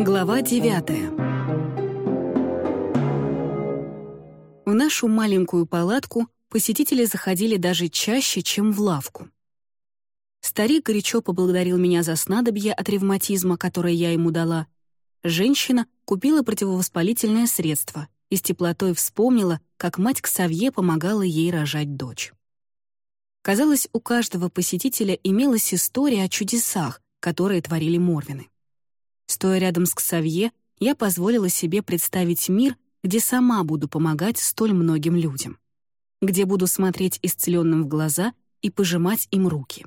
Глава девятая. В нашу маленькую палатку посетители заходили даже чаще, чем в лавку. Старик горячо поблагодарил меня за снадобье от ревматизма, которое я ему дала. Женщина купила противовоспалительное средство и с теплотой вспомнила, как мать Ксавье помогала ей рожать дочь. Казалось, у каждого посетителя имелась история о чудесах, которые творили Морвины. Стоя рядом с Ксавье, я позволила себе представить мир, где сама буду помогать столь многим людям. Где буду смотреть исцеленным в глаза и пожимать им руки.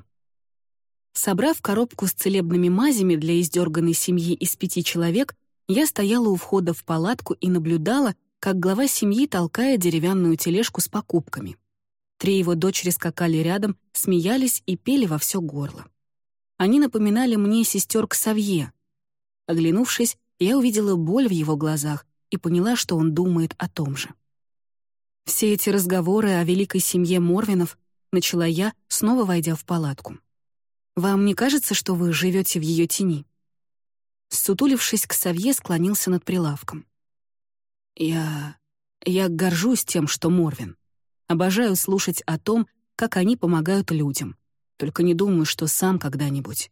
Собрав коробку с целебными мазями для издерганной семьи из пяти человек, я стояла у входа в палатку и наблюдала, как глава семьи толкает деревянную тележку с покупками. Три его дочери скакали рядом, смеялись и пели во все горло. Они напоминали мне сестер Ксавье. Оглянувшись, я увидела боль в его глазах и поняла, что он думает о том же. Все эти разговоры о великой семье Морвинов начала я, снова войдя в палатку. «Вам не кажется, что вы живете в ее тени?» Сутулившись, к Савье склонился над прилавком. «Я... я горжусь тем, что Морвин. Обожаю слушать о том, как они помогают людям. Только не думаю, что сам когда-нибудь».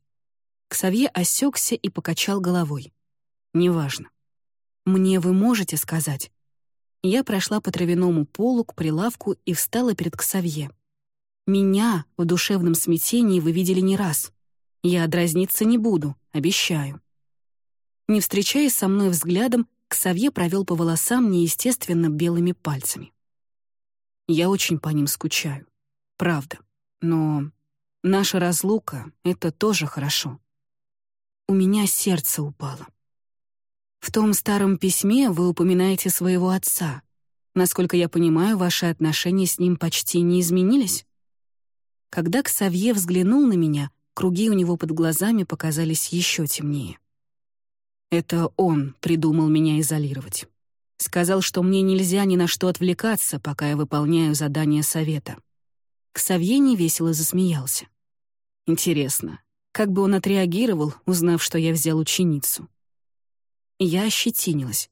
Ксавье осекся и покачал головой. «Неважно. Мне вы можете сказать?» Я прошла по травяному полу к прилавку и встала перед Ксавье. Меня в душевном смятении вы видели не раз. Я дразниться не буду, обещаю. Не встречаясь со мной взглядом, Ксавье провел по волосам неестественно белыми пальцами. Я очень по ним скучаю. Правда. Но наша разлука — это тоже хорошо. У меня сердце упало. В том старом письме вы упоминаете своего отца. Насколько я понимаю, ваши отношения с ним почти не изменились? Когда Ксавье взглянул на меня, круги у него под глазами показались еще темнее. Это он придумал меня изолировать. Сказал, что мне нельзя ни на что отвлекаться, пока я выполняю задание совета. Ксавье невесело засмеялся. Интересно, как бы он отреагировал, узнав, что я взял ученицу? Я ощетинилась.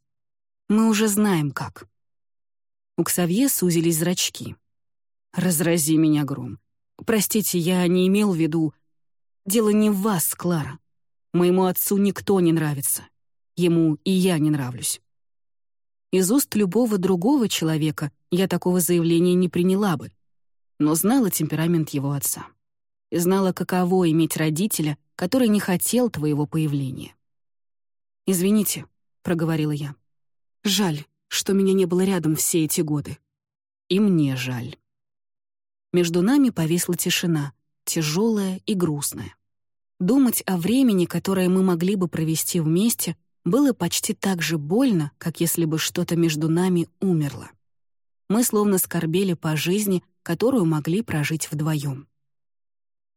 Мы уже знаем, как. У Ксавье сузились зрачки. «Разрази меня, гром. Простите, я не имел в виду... Дело не в вас, Клара. Моему отцу никто не нравится. Ему и я не нравлюсь. Из уст любого другого человека я такого заявления не приняла бы, но знала темперамент его отца. И знала, каково иметь родителя, который не хотел твоего появления. «Извините», — проговорила я. «Жаль, что меня не было рядом все эти годы. И мне жаль». Между нами повисла тишина, тяжелая и грустная. Думать о времени, которое мы могли бы провести вместе, было почти так же больно, как если бы что-то между нами умерло. Мы словно скорбели по жизни, которую могли прожить вдвоем.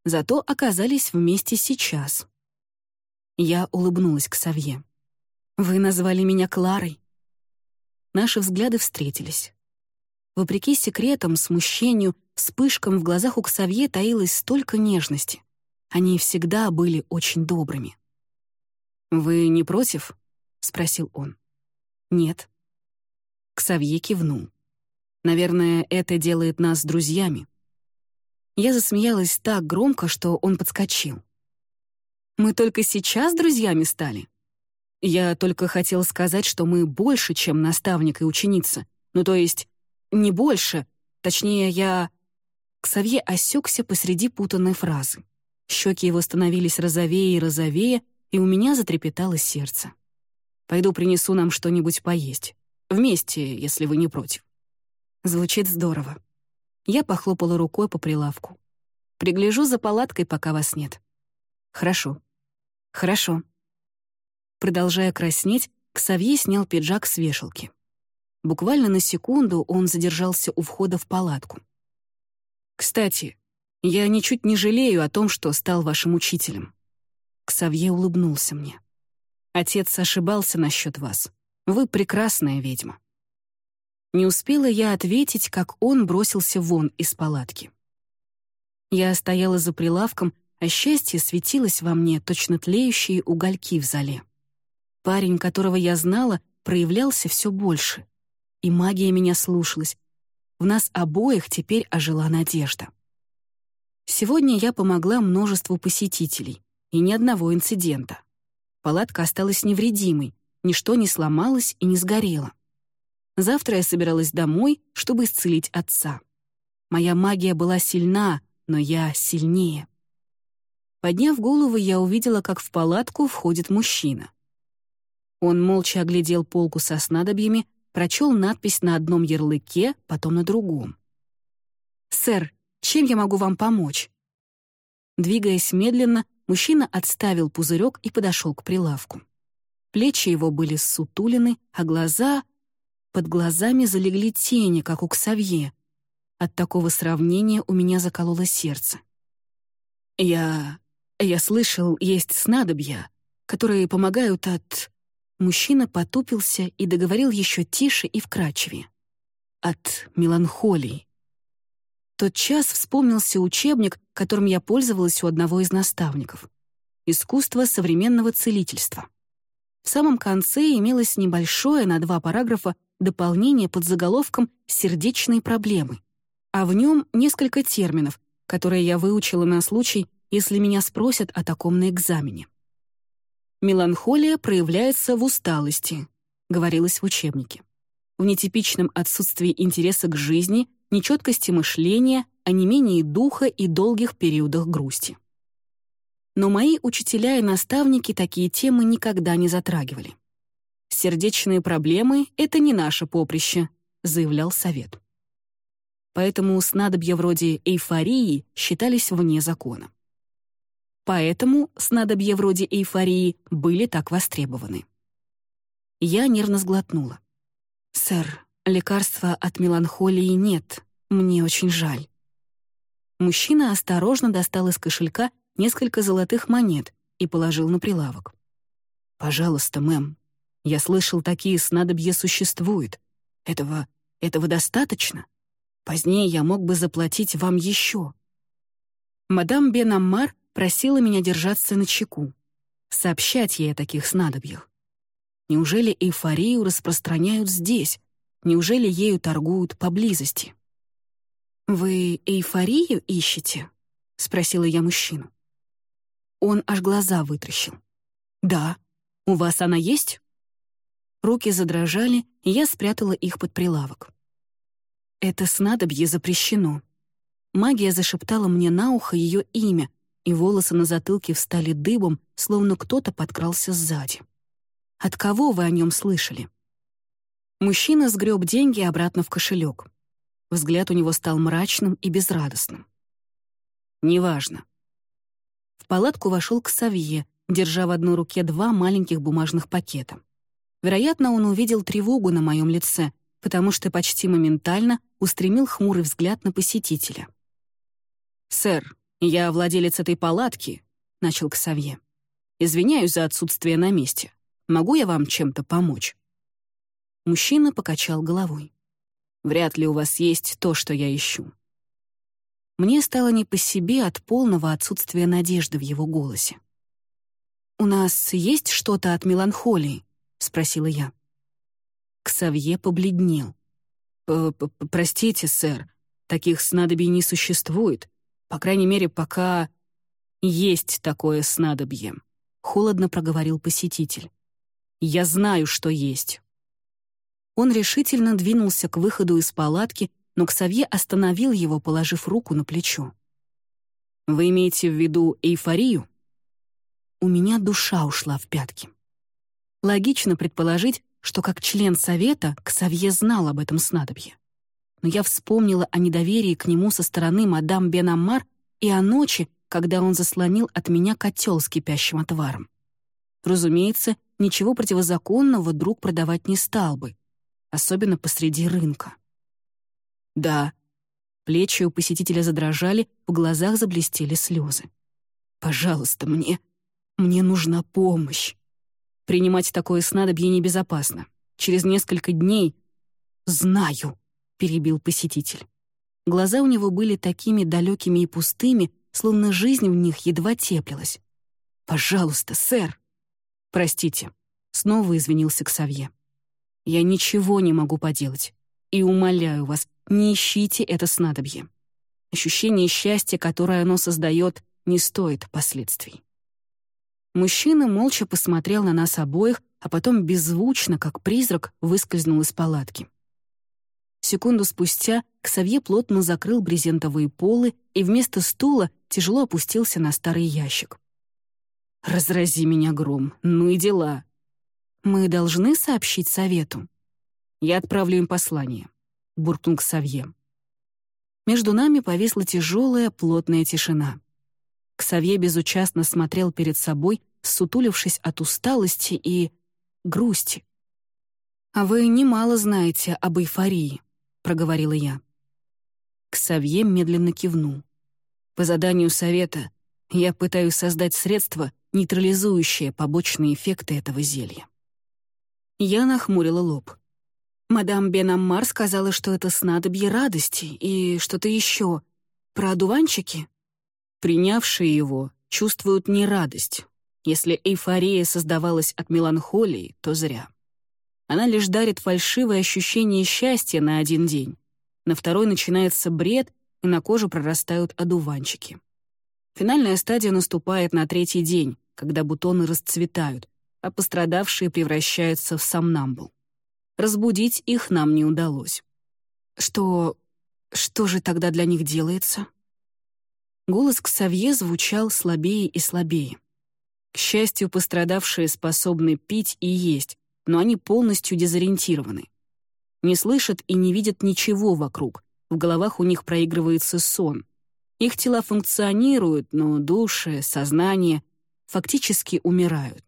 Зато оказались вместе сейчас. Я улыбнулась к Савье. «Вы назвали меня Кларой». Наши взгляды встретились. Вопреки секретам, смущению, вспышкам в глазах у Ксавье таилось столько нежности. Они всегда были очень добрыми. «Вы не против?» — спросил он. «Нет». Ксавье кивнул. «Наверное, это делает нас друзьями». Я засмеялась так громко, что он подскочил. «Мы только сейчас друзьями стали?» «Я только хотел сказать, что мы больше, чем наставник и ученица. Ну, то есть, не больше. Точнее, я...» Ксавье осекся посреди путанной фразы. Щеки его становились розовее и розовее, и у меня затрепетало сердце. «Пойду принесу нам что-нибудь поесть. Вместе, если вы не против». Звучит здорово. Я похлопала рукой по прилавку. «Пригляжу за палаткой, пока вас нет». «Хорошо. Хорошо». Продолжая краснеть, Ксавье снял пиджак с вешалки. Буквально на секунду он задержался у входа в палатку. «Кстати, я ничуть не жалею о том, что стал вашим учителем». Ксавье улыбнулся мне. «Отец ошибался насчет вас. Вы прекрасная ведьма». Не успела я ответить, как он бросился вон из палатки. Я стояла за прилавком, а счастье светилось во мне, точно тлеющие угольки в зале. Парень, которого я знала, проявлялся все больше. И магия меня слушалась. В нас обоих теперь ожила надежда. Сегодня я помогла множеству посетителей, и ни одного инцидента. Палатка осталась невредимой, ничто не сломалось и не сгорело. Завтра я собиралась домой, чтобы исцелить отца. Моя магия была сильна, но я сильнее. Подняв голову, я увидела, как в палатку входит мужчина. Он молча оглядел полку со снадобьями, прочел надпись на одном ярлыке, потом на другом. «Сэр, чем я могу вам помочь?» Двигаясь медленно, мужчина отставил пузырек и подошел к прилавку. Плечи его были ссутулены, а глаза... Под глазами залегли тени, как у Ксавье. От такого сравнения у меня закололо сердце. «Я... я слышал, есть снадобья, которые помогают от...» Мужчина потупился и договорил еще тише и вкрадчивее. «От меланхолии». Тот час вспомнился учебник, которым я пользовалась у одного из наставников. «Искусство современного целительства». В самом конце имелось небольшое на два параграфа дополнение под заголовком «Сердечные проблемы», а в нем несколько терминов, которые я выучила на случай, если меня спросят о таком на экзамене. Меланхолия проявляется в усталости, говорилось в учебнике. В нетипичном отсутствии интереса к жизни, нечеткости мышления, онемении духа и долгих периодах грусти. Но мои учителя и наставники такие темы никогда не затрагивали. «Сердечные проблемы — это не наше поприще», — заявлял совет. Поэтому снадобья вроде эйфории считались вне закона. Поэтому снадобья вроде эйфории были так востребованы. Я нервно сглотнула. «Сэр, лекарства от меланхолии нет. Мне очень жаль». Мужчина осторожно достал из кошелька несколько золотых монет и положил на прилавок. «Пожалуйста, мэм, я слышал, такие снадобья существуют. Этого... этого достаточно? Позднее я мог бы заплатить вам еще». Мадам Бен Аммар просила меня держаться на чеку, сообщать ей о таких снадобьях. Неужели эйфорию распространяют здесь? Неужели ею торгуют поблизости? «Вы эйфорию ищете?» — спросила я мужчину. Он аж глаза вытращил. «Да. У вас она есть?» Руки задрожали, и я спрятала их под прилавок. «Это снадобье запрещено». Магия зашептала мне на ухо ее имя, и волосы на затылке встали дыбом, словно кто-то подкрался сзади. «От кого вы о нем слышали?» Мужчина сгреб деньги обратно в кошелек. Взгляд у него стал мрачным и безрадостным. «Неважно». В палатку вошел к Савье, держа в одной руке два маленьких бумажных пакета. Вероятно, он увидел тревогу на моем лице, потому что почти моментально устремил хмурый взгляд на посетителя. «Сэр, «Я владелец этой палатки», — начал Ксавье. «Извиняюсь за отсутствие на месте. Могу я вам чем-то помочь?» Мужчина покачал головой. «Вряд ли у вас есть то, что я ищу». Мне стало не по себе от полного отсутствия надежды в его голосе. «У нас есть что-то от меланхолии?» — спросила я. Ксавье побледнел. «Простите, сэр, таких снадобий не существует. По крайней мере, пока есть такое снадобье», — холодно проговорил посетитель. «Я знаю, что есть». Он решительно двинулся к выходу из палатки, но Ксавье остановил его, положив руку на плечо. «Вы имеете в виду эйфорию?» У меня душа ушла в пятки. Логично предположить, что как член совета Ксавье знал об этом снадобье но я вспомнила о недоверии к нему со стороны мадам Бен-Аммар и о ночи, когда он заслонил от меня котел с кипящим отваром. Разумеется, ничего противозаконного друг продавать не стал бы, особенно посреди рынка. Да, плечи у посетителя задрожали, в глазах заблестели слезы. «Пожалуйста, мне... мне нужна помощь. Принимать такое снадобье небезопасно. Через несколько дней... Знаю!» перебил посетитель. Глаза у него были такими далекими и пустыми, словно жизнь в них едва теплилась. «Пожалуйста, сэр!» «Простите, снова извинился Ксавье. «Я ничего не могу поделать. И умоляю вас, не ищите это снадобье. Ощущение счастья, которое оно создает, не стоит последствий». Мужчина молча посмотрел на нас обоих, а потом беззвучно, как призрак, выскользнул из палатки. Секунду спустя Ксавье плотно закрыл брезентовые полы и вместо стула тяжело опустился на старый ящик. «Разрази меня гром, ну и дела. Мы должны сообщить совету. Я отправлю им послание», — буркнул Ксавье. Между нами повисла тяжелая, плотная тишина. Ксавье безучастно смотрел перед собой, сутулившись от усталости и грусти. «А вы немало знаете об эйфории», — проговорила я. Ксавье медленно кивнул. По заданию совета я пытаюсь создать средство, нейтрализующее побочные эффекты этого зелья. Я нахмурила лоб. Мадам Бенаммар сказала, что это снадобье радости и что-то еще. Про одуванчики? Принявшие его чувствуют не радость. Если эйфория создавалась от меланхолии, то зря. Она лишь дарит фальшивое ощущение счастья на один день. На второй начинается бред, и на кожу прорастают одуванчики. Финальная стадия наступает на третий день, когда бутоны расцветают, а пострадавшие превращаются в сомнамбул. Разбудить их нам не удалось. Что... что же тогда для них делается? Голос Ксавье звучал слабее и слабее. К счастью, пострадавшие способны пить и есть, но они полностью дезориентированы. Не слышат и не видят ничего вокруг, в головах у них проигрывается сон. Их тела функционируют, но души, сознание фактически умирают.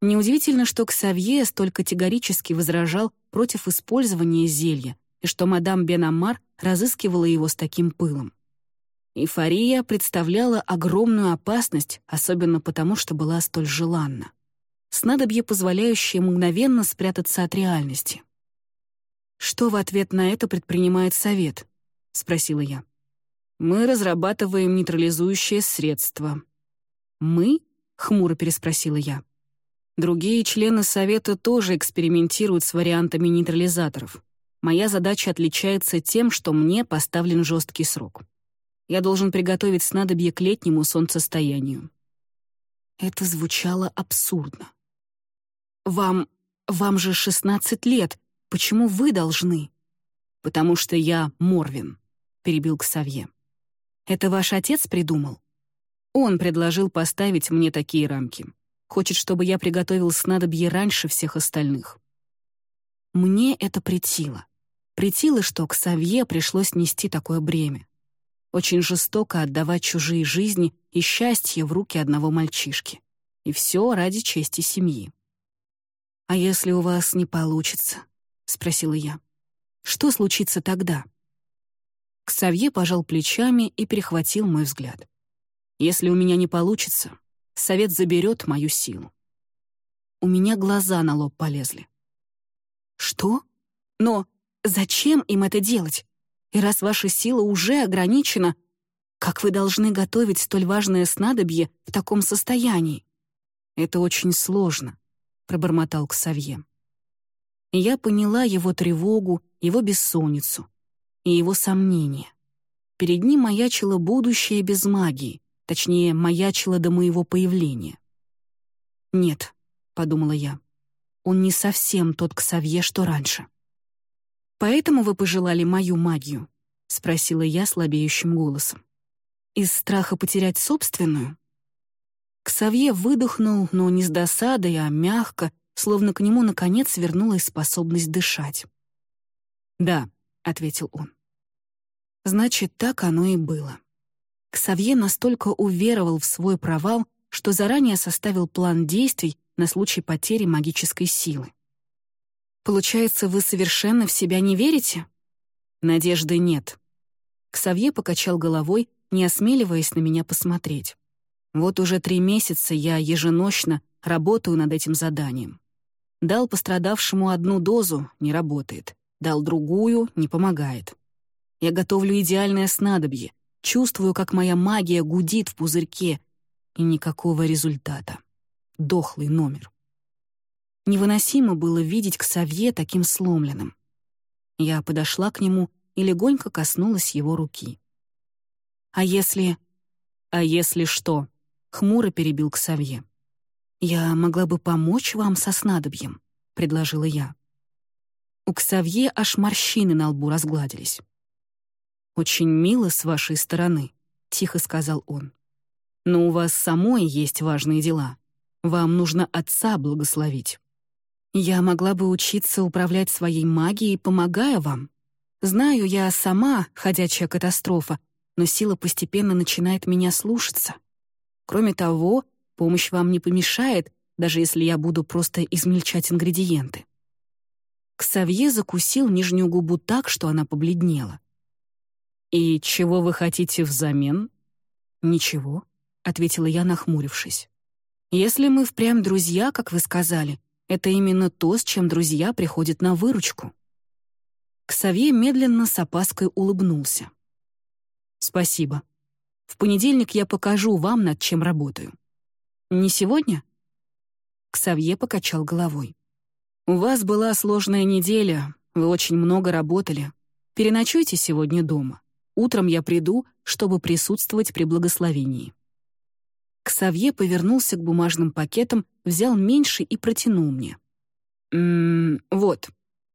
Неудивительно, что Ксавье столь категорически возражал против использования зелья и что мадам Бен-Амар разыскивала его с таким пылом. Эйфория представляла огромную опасность, особенно потому, что была столь желанна снадобье, позволяющее мгновенно спрятаться от реальности. «Что в ответ на это предпринимает совет?» — спросила я. «Мы разрабатываем нейтрализующее средство». «Мы?» — хмуро переспросила я. Другие члены совета тоже экспериментируют с вариантами нейтрализаторов. Моя задача отличается тем, что мне поставлен жесткий срок. Я должен приготовить снадобье к летнему солнцестоянию. Это звучало абсурдно. «Вам... вам же 16 лет. Почему вы должны?» «Потому что я Морвин», — перебил Ксавье. «Это ваш отец придумал?» Он предложил поставить мне такие рамки. Хочет, чтобы я приготовил снадобье раньше всех остальных. Мне это претило. Претило, что к Савье пришлось нести такое бремя. Очень жестоко отдавать чужие жизни и счастье в руки одного мальчишки. И все ради чести семьи. «А если у вас не получится?» — спросила я. «Что случится тогда?» Ксавье пожал плечами и перехватил мой взгляд. «Если у меня не получится, совет заберет мою силу». У меня глаза на лоб полезли. «Что? Но зачем им это делать? И раз ваша сила уже ограничена, как вы должны готовить столь важное снадобье в таком состоянии? Это очень сложно, пробормотал Ксавье. я поняла его тревогу, его бессонницу и его сомнения. Перед ним маячило будущее без магии, точнее, маячило до моего появления. «Нет», — подумала я, — «он не совсем тот Ксавье, что раньше». «Поэтому вы пожелали мою магию?» — спросила я слабеющим голосом. «Из страха потерять собственную?» Ксавье выдохнул, но не с досадой, а мягко, словно к нему, наконец, вернулась способность дышать. «Да», — ответил он. Значит, так оно и было. Ксавье настолько уверовал в свой провал, что заранее составил план действий на случай потери магической силы. «Получается, вы совершенно в себя не верите?» «Надежды нет». Ксавье покачал головой, не осмеливаясь на меня посмотреть. Вот уже три месяца я еженочно работаю над этим заданием. Дал пострадавшему одну дозу — не работает. Дал другую — не помогает. Я готовлю идеальное снадобье, чувствую, как моя магия гудит в пузырьке, и никакого результата. Дохлый номер. Невыносимо было видеть Ксавье таким сломленным. Я подошла к нему и легонько коснулась его руки. «А если...» «А если что?» — хмуро перебил Ксавье. «Я могла бы помочь вам со снадобьем», — предложила я. У Ксавье аж морщины на лбу разгладились. «Очень мило с вашей стороны», — тихо сказал он. «Но у вас самой есть важные дела. Вам нужно отца благословить». Я могла бы учиться управлять своей магией, помогая вам. Знаю, я сама ходячая катастрофа, но сила постепенно начинает меня слушаться. Кроме того, помощь вам не помешает, даже если я буду просто измельчать ингредиенты. Ксавье закусил нижнюю губу так, что она побледнела. «И чего вы хотите взамен?» «Ничего», — ответила я, нахмурившись. «Если мы впрямь друзья, как вы сказали, это именно то, с чем друзья приходят на выручку. Ксавье медленно с опаской улыбнулся. «Спасибо. В понедельник я покажу вам, над чем работаю». «Не сегодня?» Ксавье покачал головой. «У вас была сложная неделя, вы очень много работали. Переночуйте сегодня дома. Утром я приду, чтобы присутствовать при благословении». Ксавье повернулся к бумажным пакетам, взял меньше и протянул мне. «Ммм, вот,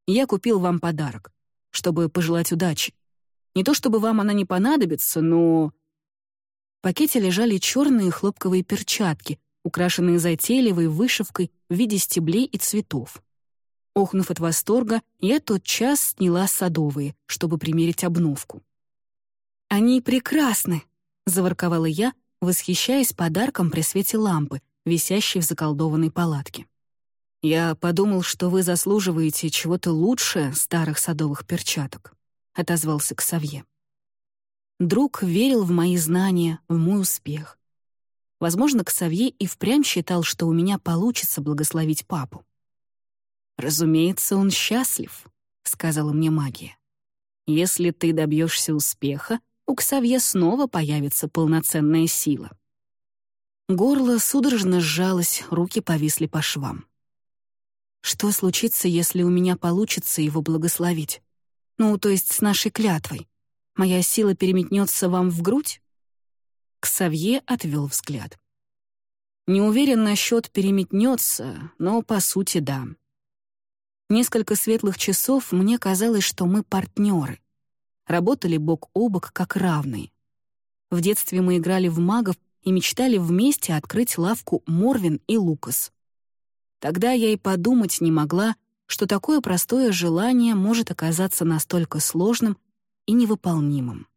я купил вам подарок, чтобы пожелать удачи. Не то чтобы вам она не понадобится, но...» В пакете лежали черные хлопковые перчатки, украшенные затейливой вышивкой в виде стеблей и цветов. Охнув от восторга, я тотчас сняла садовые, чтобы примерить обновку. «Они прекрасны!» — заворковала я, восхищаясь подарком при свете лампы, висящей в заколдованной палатке. «Я подумал, что вы заслуживаете чего-то лучше старых садовых перчаток», — отозвался Ксавье. Друг верил в мои знания, в мой успех. Возможно, Ксавье и впрямь считал, что у меня получится благословить папу. «Разумеется, он счастлив», — сказала мне магия. «Если ты добьешься успеха, у Ксавье снова появится полноценная сила. Горло судорожно сжалось, руки повисли по швам. Что случится, если у меня получится его благословить? Ну, то есть с нашей клятвой. Моя сила переметнется вам в грудь? Ксавье отвел взгляд. Не уверен насчет переметнется, но по сути да. Несколько светлых часов мне казалось, что мы партнеры работали бок о бок как равные. В детстве мы играли в магов и мечтали вместе открыть лавку Морвин и Лукас. Тогда я и подумать не могла, что такое простое желание может оказаться настолько сложным и невыполнимым.